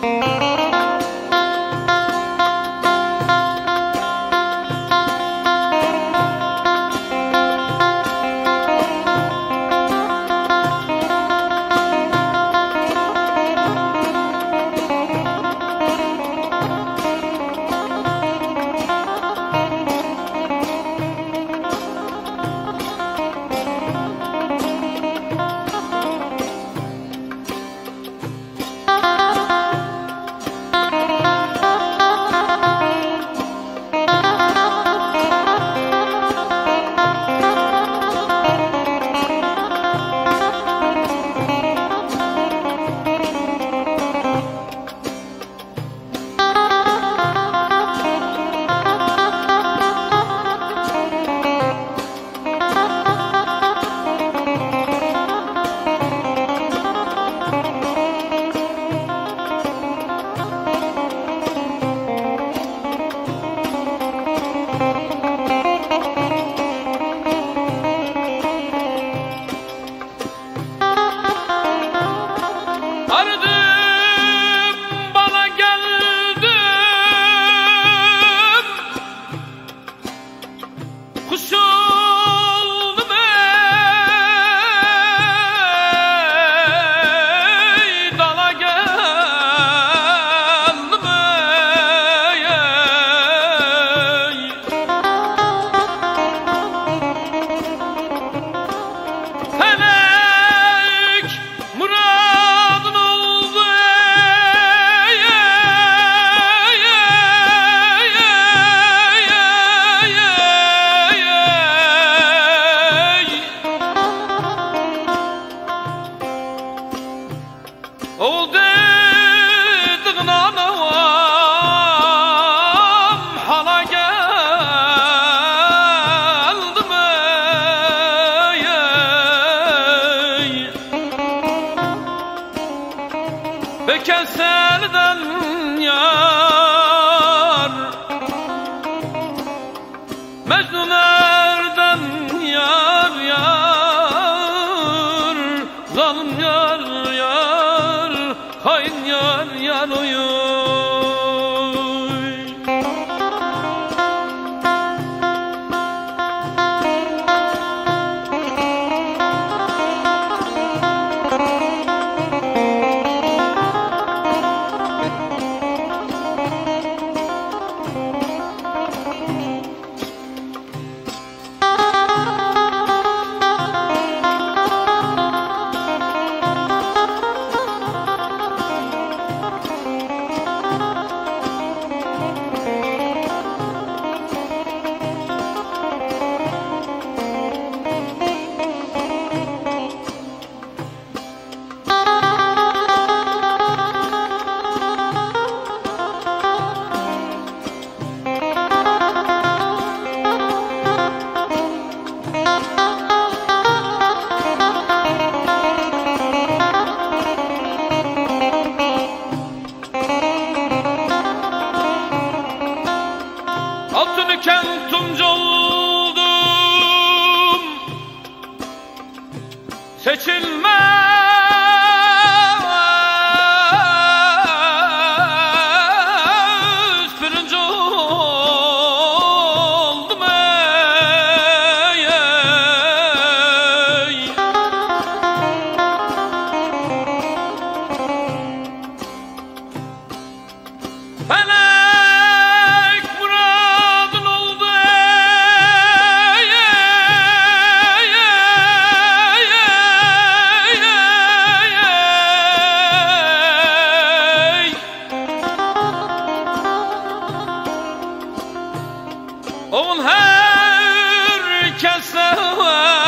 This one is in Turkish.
Bye. Beken selden yar هواه